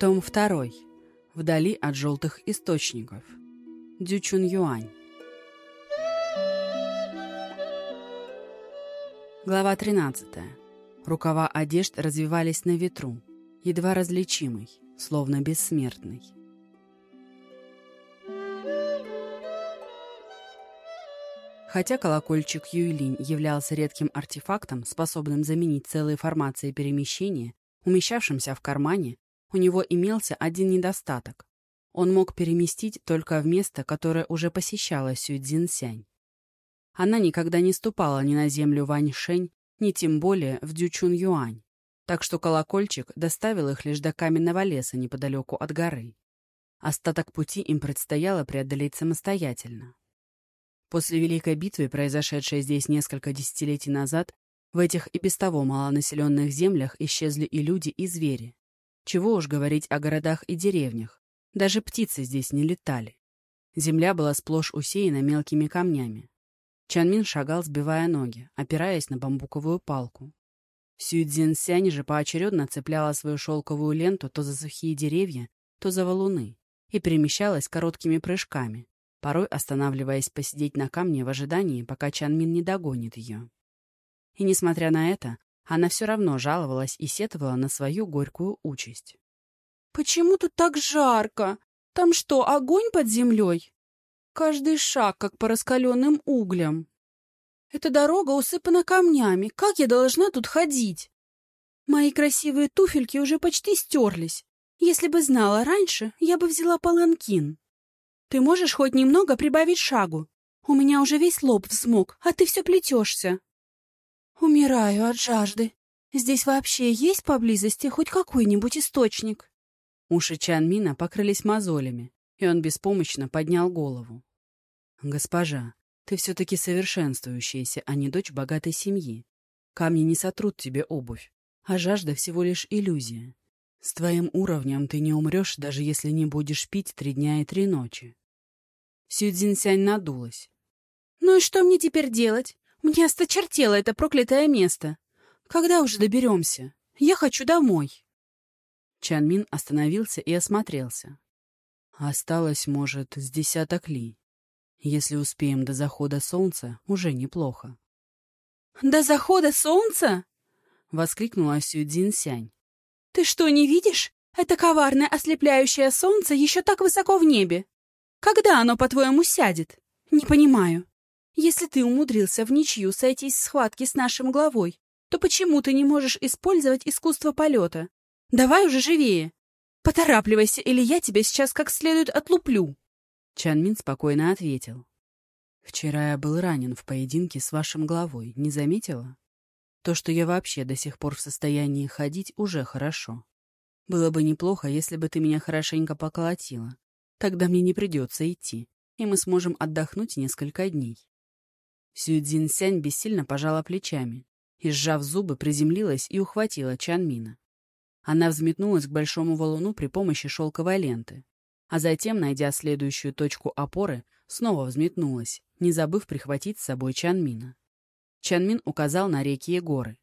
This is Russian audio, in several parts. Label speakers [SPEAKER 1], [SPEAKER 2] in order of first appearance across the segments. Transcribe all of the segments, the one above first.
[SPEAKER 1] Том 2. Вдали от желтых источников. Дючун Юань. Глава 13. Рукава одежд развивались на ветру, едва различимый, словно бессмертный. Хотя колокольчик Юйлинь являлся редким артефактом, способным заменить целые формации перемещения, умещавшимся в кармане, у него имелся один недостаток. Он мог переместить только в место, которое уже посещала Сюйцзинсянь. Она никогда не ступала ни на землю Ваньшень, ни тем более в Дючун-Юань, так что колокольчик доставил их лишь до каменного леса неподалеку от горы. Остаток пути им предстояло преодолеть самостоятельно. После Великой битвы, произошедшей здесь несколько десятилетий назад, в этих и без того малонаселенных землях исчезли и люди, и звери. Чего уж говорить о городах и деревнях. Даже птицы здесь не летали. Земля была сплошь усеяна мелкими камнями. Чанмин шагал, сбивая ноги, опираясь на бамбуковую палку. Сюйцзинсянь же поочередно цепляла свою шелковую ленту то за сухие деревья, то за валуны и перемещалась короткими прыжками, порой останавливаясь посидеть на камне в ожидании, пока Чанмин не догонит ее. И несмотря на это, она все равно жаловалась и сетовала на свою горькую участь.
[SPEAKER 2] «Почему тут так жарко? Там что, огонь под землей? Каждый шаг, как по раскаленным углям. Эта дорога усыпана камнями. Как я должна тут ходить? Мои красивые туфельки уже почти стерлись. Если бы знала раньше, я бы взяла паланкин. Ты можешь хоть немного прибавить шагу? У меня уже весь лоб взмок, а ты все плетешься. Умираю от жажды. Здесь вообще есть поблизости хоть какой-нибудь источник?
[SPEAKER 1] Уши Чанмина покрылись мозолями, и он беспомощно поднял голову. «Госпожа, ты все-таки совершенствующаяся, а не дочь богатой семьи. Камни не сотрут тебе обувь, а жажда всего лишь иллюзия. С твоим уровнем ты не умрешь, даже если не будешь пить три дня и три ночи. Сюдзинсянь надулась.
[SPEAKER 2] «Ну и что мне теперь делать? Мне осточертело это проклятое место. Когда уже доберемся? Я хочу домой».
[SPEAKER 1] Чанмин остановился и осмотрелся. Осталось, может, с десяток ли. Если успеем до захода солнца, уже неплохо.
[SPEAKER 2] «До захода солнца?»
[SPEAKER 1] — воскликнула Сюдзин Сянь.
[SPEAKER 2] «Ты что, не видишь? Это коварное ослепляющее солнце еще так высоко в небе. Когда оно, по-твоему, сядет? Не понимаю. Если ты умудрился в ничью сойтись в схватке с нашим главой, то почему ты не можешь использовать искусство полета? Давай уже живее. Поторапливайся, или я тебя сейчас как следует отлуплю.
[SPEAKER 1] Чанмин спокойно ответил. «Вчера я был ранен в поединке с вашим главой, не заметила? То, что я вообще до сих пор в состоянии ходить, уже хорошо. Было бы неплохо, если бы ты меня хорошенько поколотила. Тогда мне не придется идти, и мы сможем отдохнуть несколько дней. Сюдзин Сянь бессильно пожала плечами и, сжав зубы, приземлилась и ухватила Чанмина. Она взметнулась к большому валуну при помощи шелковой ленты, а затем, найдя следующую точку опоры, снова взметнулась, не забыв прихватить с собой Чанмина. Чанмин указал на реки и горы.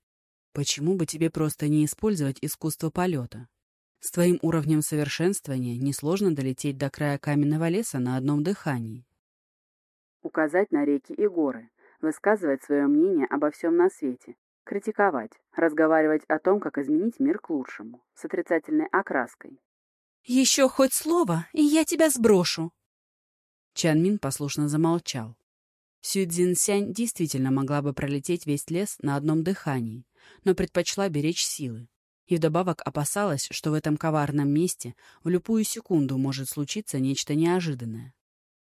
[SPEAKER 1] «Почему бы тебе просто не использовать искусство полета? С твоим уровнем совершенствования несложно долететь до края каменного леса на одном дыхании. Указать на реки и горы, высказывать свое мнение обо всем на свете, критиковать, разговаривать о том, как изменить мир к лучшему, с отрицательной окраской.
[SPEAKER 2] «Еще хоть слово, и я тебя сброшу!»
[SPEAKER 1] Чанмин послушно замолчал. Сюдзинсянь действительно могла бы пролететь весь лес на одном дыхании, но предпочла беречь силы, и вдобавок опасалась, что в этом коварном месте в любую секунду может случиться нечто неожиданное.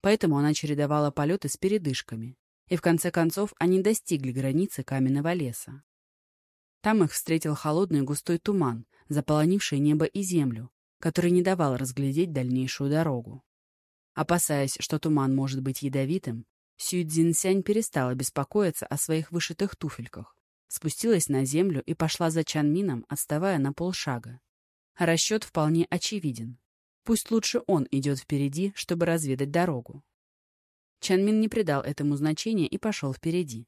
[SPEAKER 1] Поэтому она чередовала полеты с передышками, и в конце концов они достигли границы каменного леса. Там их встретил холодный густой туман, заполонивший небо и землю, который не давал разглядеть дальнейшую дорогу. Опасаясь, что туман может быть ядовитым, Сюй Цзиньсянь перестала беспокоиться о своих вышитых туфельках спустилась на землю и пошла за Чанмином, отставая на полшага. Расчет вполне очевиден. Пусть лучше он идет впереди, чтобы разведать дорогу. Чанмин не придал этому значения и пошел впереди.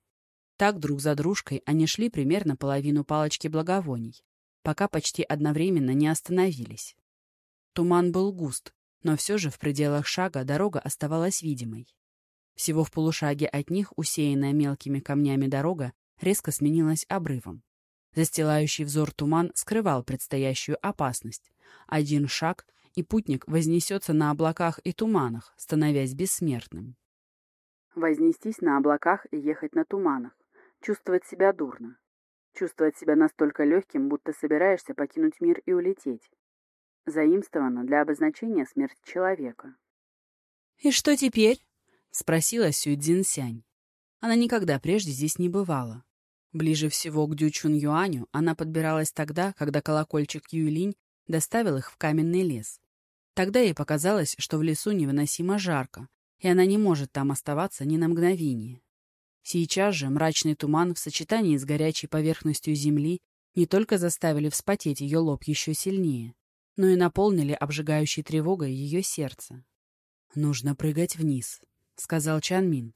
[SPEAKER 1] Так друг за дружкой они шли примерно половину палочки благовоний, пока почти одновременно не остановились. Туман был густ, но все же в пределах шага дорога оставалась видимой. Всего в полушаге от них, усеянная мелкими камнями дорога, резко сменилась обрывом. Застилающий взор туман скрывал предстоящую опасность. Один шаг, и путник вознесется на облаках и туманах, становясь бессмертным. Вознестись на облаках и ехать на туманах. Чувствовать себя дурно. Чувствовать себя настолько легким, будто собираешься покинуть мир и улететь. Заимствовано для обозначения смерти человека.
[SPEAKER 2] «И что теперь?»
[SPEAKER 1] — спросила Сюдзин Сянь. Она никогда прежде здесь не бывала. Ближе всего к Дючун Юаню она подбиралась тогда, когда колокольчик Юйлинь доставил их в каменный лес. Тогда ей показалось, что в лесу невыносимо жарко, и она не может там оставаться ни на мгновение. Сейчас же мрачный туман в сочетании с горячей поверхностью земли не только заставили вспотеть ее лоб еще сильнее, но и наполнили обжигающей тревогой ее сердце. «Нужно прыгать вниз», — сказал Чан Мин.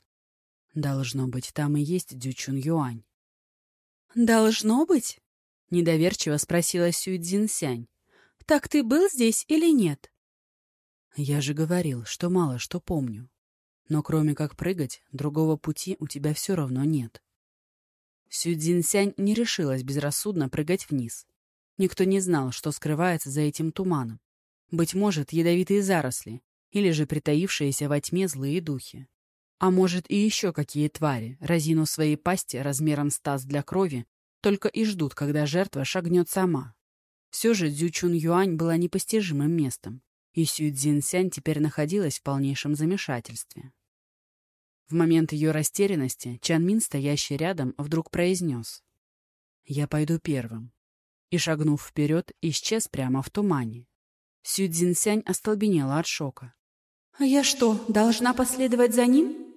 [SPEAKER 1] «Должно быть, там и есть Дючун Юань».
[SPEAKER 2] «Должно быть?»
[SPEAKER 1] — недоверчиво спросила Сюй Цзинсянь.
[SPEAKER 2] «Так ты был здесь или нет?»
[SPEAKER 1] «Я же говорил, что мало что помню. Но кроме как прыгать, другого пути у тебя все равно нет». Сюй Цзинсянь не решилась безрассудно прыгать вниз. Никто не знал, что скрывается за этим туманом. Быть может, ядовитые заросли, или же притаившиеся во тьме злые духи. А может, и еще какие твари, разинув свои пасти размером с таз для крови, только и ждут, когда жертва шагнет сама. Все же Дзючун Юань была непостижимым местом, и Сюй Цзинсянь теперь находилась в полнейшем замешательстве. В момент ее растерянности Чан Мин, стоящий рядом, вдруг произнес «Я пойду первым». И, шагнув вперед, исчез прямо в тумане. Сюй Цзинсянь остолбенела от шока.
[SPEAKER 2] «А я что, должна последовать за ним?»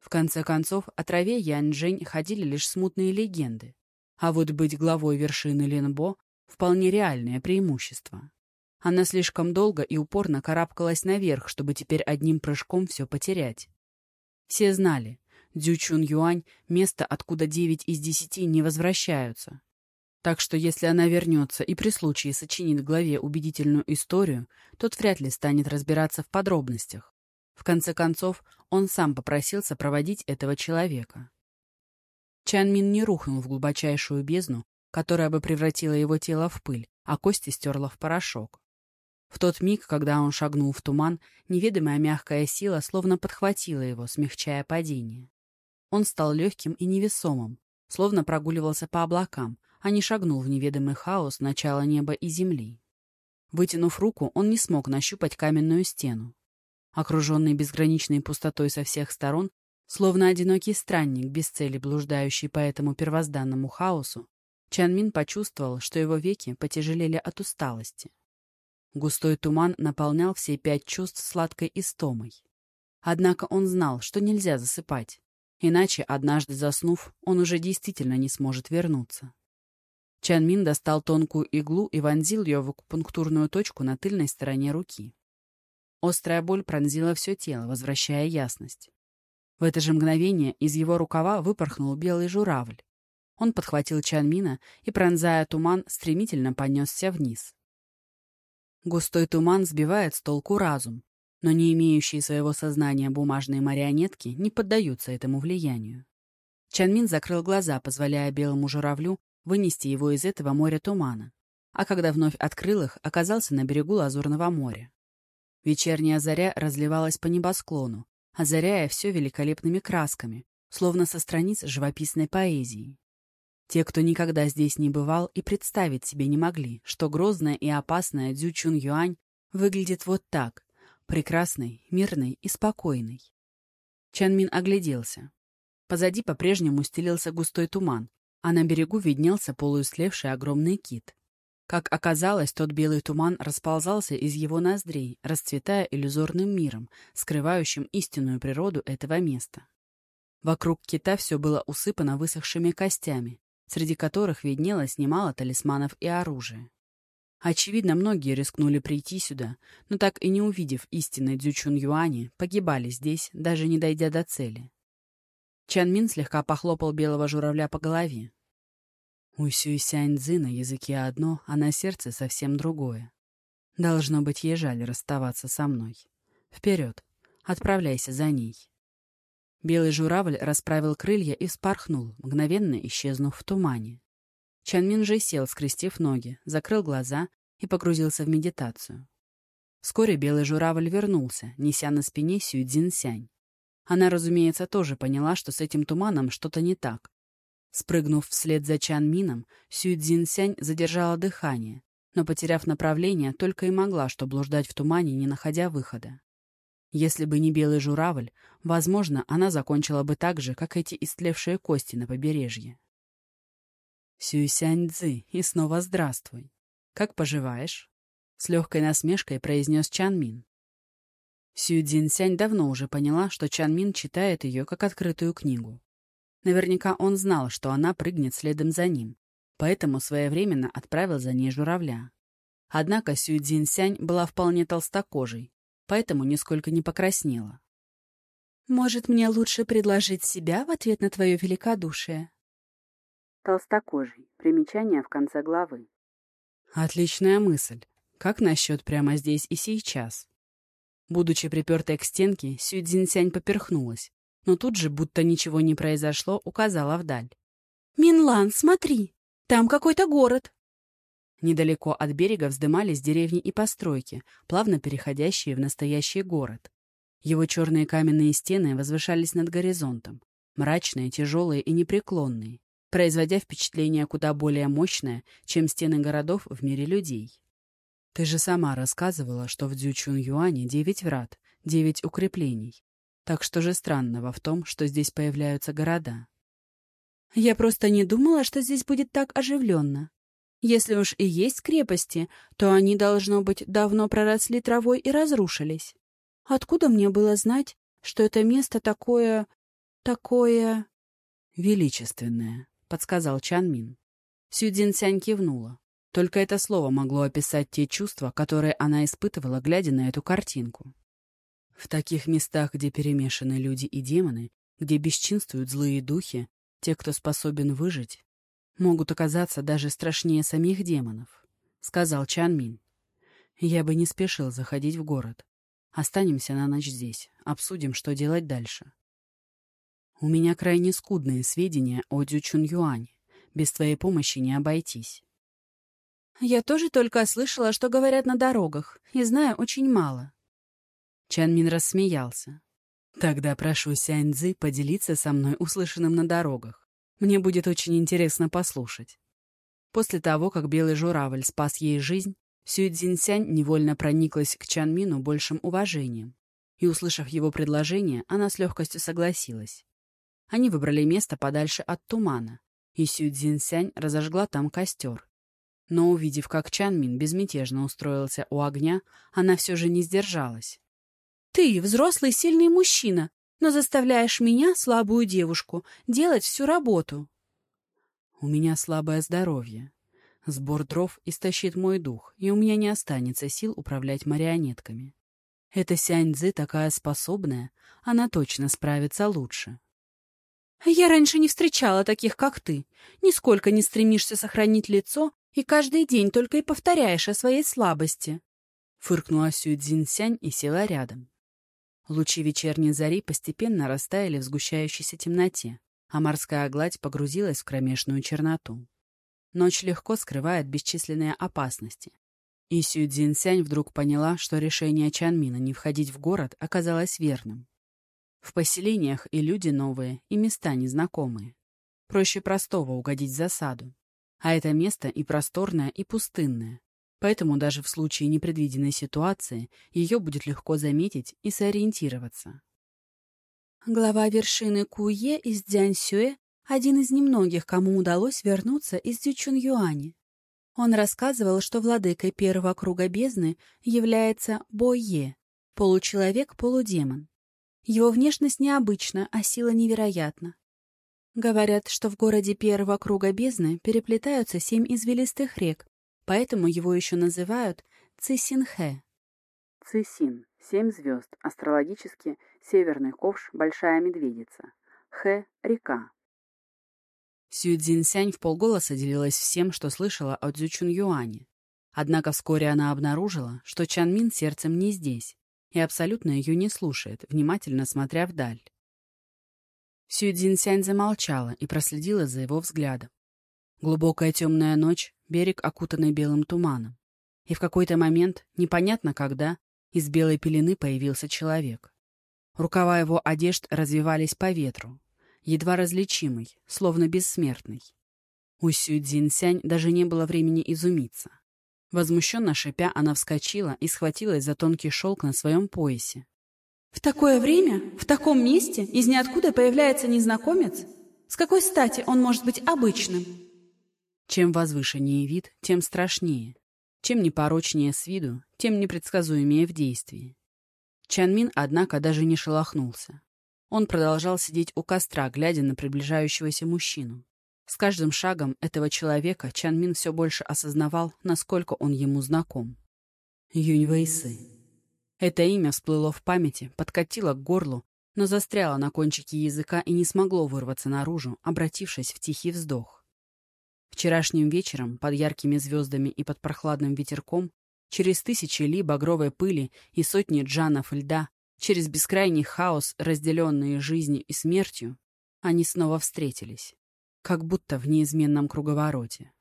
[SPEAKER 1] В конце концов, о траве Янь-Джень ходили лишь смутные легенды. А вот быть главой вершины Линбо — вполне реальное преимущество. Она слишком долго и упорно карабкалась наверх, чтобы теперь одним прыжком все потерять. Все знали, Дзючун Юань — место, откуда девять из десяти не возвращаются. Так что если она вернется и при случае сочинит главе убедительную историю, тот вряд ли станет разбираться в подробностях. В конце концов, он сам попросился проводить этого человека. Чан Мин не рухнул в глубочайшую бездну, которая бы превратила его тело в пыль, а кости стерла в порошок. В тот миг, когда он шагнул в туман, неведомая мягкая сила словно подхватила его, смягчая падение. Он стал легким и невесомым, словно прогуливался по облакам, а не шагнул в неведомый хаос начала неба и земли. Вытянув руку, он не смог нащупать каменную стену. Окруженный безграничной пустотой со всех сторон, словно одинокий странник, без цели блуждающий по этому первозданному хаосу, Чанмин почувствовал, что его веки потяжелели от усталости. Густой туман наполнял все пять чувств сладкой истомой. Однако он знал, что нельзя засыпать, иначе, однажды заснув, он уже действительно не сможет вернуться. Чанмин достал тонкую иглу и вонзил ее в акупунктурную точку на тыльной стороне руки. Острая боль пронзила все тело, возвращая ясность. В это же мгновение из его рукава выпорхнул белый журавль. Он подхватил Чанмина и, пронзая туман, стремительно понесся вниз. Густой туман сбивает с толку разум, но не имеющие своего сознания бумажные марионетки не поддаются этому влиянию. Чанмин закрыл глаза, позволяя белому журавлю вынести его из этого моря тумана, а когда вновь открыл их, оказался на берегу Лазурного моря. Вечерняя заря разливалась по небосклону, озаряя все великолепными красками, словно со страниц живописной поэзии. Те, кто никогда здесь не бывал, и представить себе не могли, что грозная и опасная Дзючун Юань выглядит вот так, прекрасной, мирной и спокойной. Чанмин огляделся. Позади по-прежнему стелился густой туман, а на берегу виднелся полуислевший огромный кит. Как оказалось, тот белый туман расползался из его ноздрей, расцветая иллюзорным миром, скрывающим истинную природу этого места. Вокруг кита все было усыпано высохшими костями, среди которых виднелось немало талисманов и оружия. Очевидно, многие рискнули прийти сюда, но так и не увидев истинной Дзючун Юани, погибали здесь, даже не дойдя до цели. Чан Мин слегка похлопал белого журавля по голове. У Сюйсянь-дзы на языке одно, а на сердце совсем другое. Должно быть, ей жаль расставаться со мной. Вперед, отправляйся за ней. Белый журавль расправил крылья и вспорхнул, мгновенно исчезнув в тумане. Чанмин же сел, скрестив ноги, закрыл глаза и погрузился в медитацию. Вскоре белый журавль вернулся, неся на спине Сюй Цзинсянь. Она, разумеется, тоже поняла, что с этим туманом что-то не так. Спрыгнув вслед за Чан Мином, Сюй Цзинсянь задержала дыхание, но, потеряв направление, только и могла что блуждать в тумане, не находя выхода. Если бы не белый журавль, возможно, она закончила бы так же, как эти истлевшие кости на побережье. Сюйсянь Цзы, и снова здравствуй. Как поживаешь? С легкой насмешкой произнес Чан Мин. Сюй Цзиньсянь давно уже поняла, что Чан Мин читает ее как открытую книгу. Наверняка он знал, что она прыгнет следом за ним, поэтому своевременно отправил за ней журавля. Однако Сюй Цзиньсянь была вполне толстокожей, поэтому нисколько не покраснела.
[SPEAKER 2] «Может, мне лучше предложить себя в ответ на твое великодушие?»
[SPEAKER 1] Толстокожий. Примечание в конце главы. Отличная мысль. Как насчет прямо здесь и сейчас? Будучи припертой к стенке, Сюй Цзиньсянь поперхнулась, но тут же, будто ничего не произошло, указала вдаль.
[SPEAKER 2] «Минлан, смотри! Там какой-то город!»
[SPEAKER 1] Недалеко от берега вздымались деревни и постройки, плавно переходящие в настоящий город. Его черные каменные стены возвышались над горизонтом, мрачные, тяжелые и непреклонные, производя впечатление куда более мощное, чем стены городов в мире людей. Ты же сама рассказывала, что в Дзючун-Юане девять врат, девять укреплений. Так что же странного в том, что здесь появляются города?
[SPEAKER 2] Я просто не думала, что здесь будет так оживленно. Если уж и есть крепости, то они, должно быть, давно проросли травой и разрушились. Откуда мне было знать, что это место такое... такое...
[SPEAKER 1] величественное? — подсказал Чан Мин. Сюдин Сянь кивнула. Только это слово могло описать те чувства, которые она испытывала, глядя на эту картинку. В таких местах, где перемешаны люди и демоны, где бесчинствуют злые духи, те, кто способен выжить, могут оказаться даже страшнее самих демонов, — сказал Чан Мин. Я бы не спешил заходить в город. Останемся на ночь здесь, обсудим, что делать дальше. У меня крайне скудные сведения о Дючун Юане. Без твоей помощи не обойтись.
[SPEAKER 2] Я тоже только слышала, что говорят на дорогах, и знаю очень мало.
[SPEAKER 1] Чан Мин рассмеялся. Тогда прошу Сяньцзы поделиться со мной услышанным на дорогах. Мне будет очень интересно послушать. После того, как белый журавль спас ей жизнь, Сюй Цзиньсянь невольно прониклась к Чан Мину большим уважением. И, услышав его предложение, она с легкостью согласилась. Они выбрали место подальше от тумана, и Сю Цзиньсянь разожгла там костер. Но, увидев, как Чанмин безмятежно устроился у огня, она все же не сдержалась.
[SPEAKER 2] «Ты взрослый сильный мужчина, но заставляешь меня, слабую девушку, делать всю работу».
[SPEAKER 1] «У меня слабое здоровье. Сбор дров истощит мой дух, и у меня не останется сил управлять марионетками. Эта Сяньцзы такая способная, она точно справится лучше».
[SPEAKER 2] Я раньше не встречала таких, как ты. Нисколько не стремишься сохранить лицо и каждый день только и повторяешь о своей слабости.
[SPEAKER 1] Фыркнула Сюй Цзиньсянь и села рядом. Лучи вечерней зари постепенно растаяли в сгущающейся темноте, а морская гладь погрузилась в кромешную черноту. Ночь легко скрывает бесчисленные опасности. И Сюй Цзиньсянь вдруг поняла, что решение Чанмина не входить в город оказалось верным. В поселениях и люди новые, и места незнакомые. Проще простого угодить в засаду. А это место и просторное, и пустынное. Поэтому даже в случае непредвиденной ситуации ее будет легко заметить и сориентироваться.
[SPEAKER 2] Глава вершины Куе из Дзяньсюэ – один из немногих, кому удалось вернуться из Дючунюани. Он рассказывал, что владыкой первого круга бездны является Бое – получеловек-полудемон. Его внешность необычна, а сила невероятна. Говорят, что в городе первого круга бездны переплетаются семь извилистых рек, поэтому его еще называют Цисинхэ.
[SPEAKER 1] Цисин — семь звезд, астрологически северный ковш, большая медведица. Хэ — река. Сюй Цзиньсянь в полголоса делилась всем, что слышала о Цзючун Юане. Однако вскоре она обнаружила, что Чанмин сердцем не здесь и абсолютно ее не слушает, внимательно смотря вдаль. Сюэцзинсянь замолчала и проследила за его взглядом. Глубокая темная ночь, берег, окутанный белым туманом. И в какой-то момент, непонятно когда, из белой пелены появился человек. Рукава его одежд развивались по ветру, едва различимый, словно бессмертный. У Сю Цзиньсянь даже не было времени изумиться. Возмущенно шипя, она вскочила и схватилась за тонкий шелк на своем поясе.
[SPEAKER 2] «В такое время, в таком месте, из ниоткуда появляется незнакомец? С какой стати он может быть обычным?»
[SPEAKER 1] Чем возвышеннее вид, тем страшнее. Чем непорочнее с виду, тем непредсказуемее в действии. Чанмин, однако, даже не шелохнулся. Он продолжал сидеть у костра, глядя на приближающегося мужчину. С каждым шагом этого человека Чанмин все больше осознавал, насколько он ему знаком. Юнь Вэйсы. Это имя всплыло в памяти, подкатило к горлу, но застряло на кончике языка и не смогло вырваться наружу, обратившись в тихий вздох. Вчерашним вечером, под яркими звездами и под прохладным ветерком, через тысячи ли багровой пыли и сотни джанов льда, через бескрайний хаос, разделенные жизнью и смертью, они снова встретились, как будто в неизменном круговороте.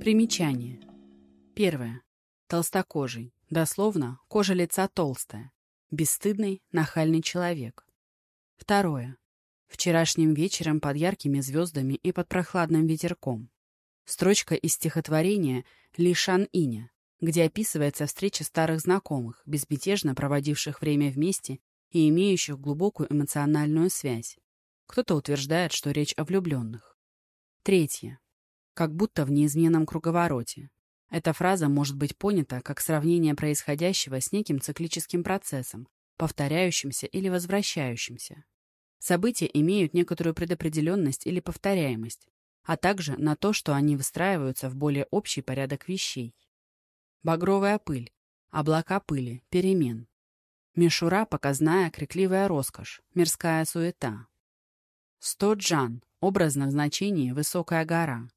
[SPEAKER 1] Примечание. Первое. Толстокожий. Дословно, кожа лица толстая. Бесстыдный, нахальный человек. Второе. Вчерашним вечером под яркими звездами и под прохладным ветерком. Строчка из стихотворения Ли Шан Иня, где описывается встреча старых знакомых, безмятежно проводивших время вместе и имеющих глубокую эмоциональную связь. Кто-то утверждает, что речь о влюбленных. Третье. Как будто в неизменном круговороте. Эта фраза может быть понята как сравнение происходящего с неким циклическим процессом, повторяющимся или возвращающимся. События имеют некоторую предопределенность или повторяемость, а также на то, что они выстраиваются в более общий порядок вещей. Багровая пыль, облака пыли, перемен. Мишура – показная, крикливая роскошь, мирская суета. Сто джан – образно в значении «высокая гора»,